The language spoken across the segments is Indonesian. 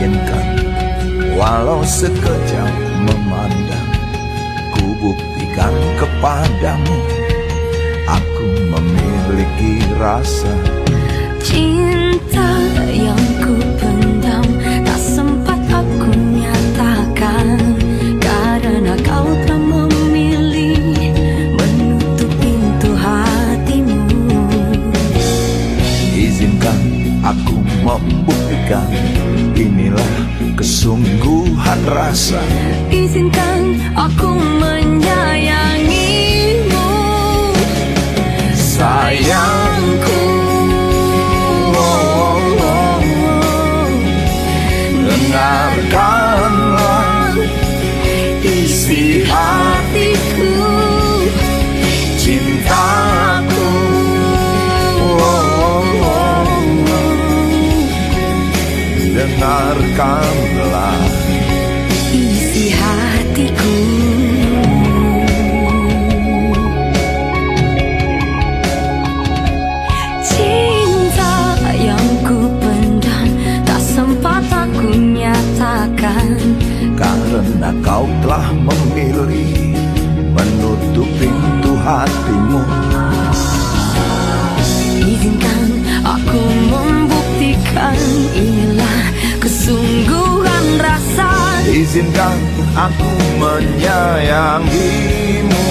Izinkan walau sekejap memandang Ku buktikan kepadamu Aku memiliki rasa Cinta kesungguhan rasa Izinkan aku menyayangimu Sayangku oh, oh, oh. Dengarkanlah isi Hatiku cintaku. Dengarkanlah Karena kau telah memilih Menutup pintu hatimu. Izinkan aku membuktikan Inilah kesungguhan rasa. Izinkan aku menyayangimu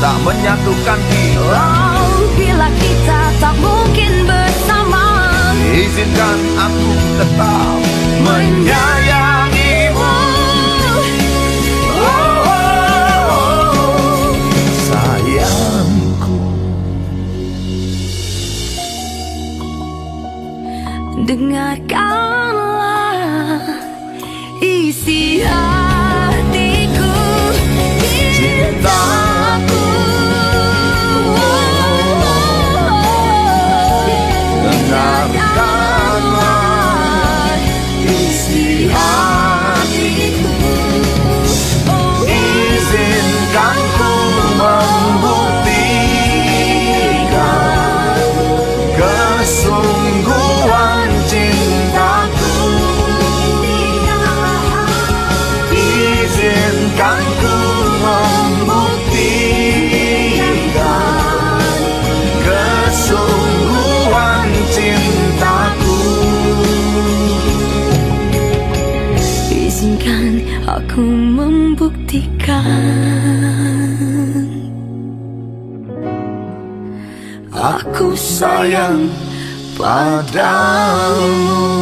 tak menyatukan kita. Oh, bila kita tak mungkin bersama. Izinkan aku tetap menyayangimu. Oh, oh, oh. Sayangku. Dengarkanlah isi hatiku Izinkan ku membuktikan Kesungguhan cintaku? Izinkan aku membuktikan Aku sayang padamu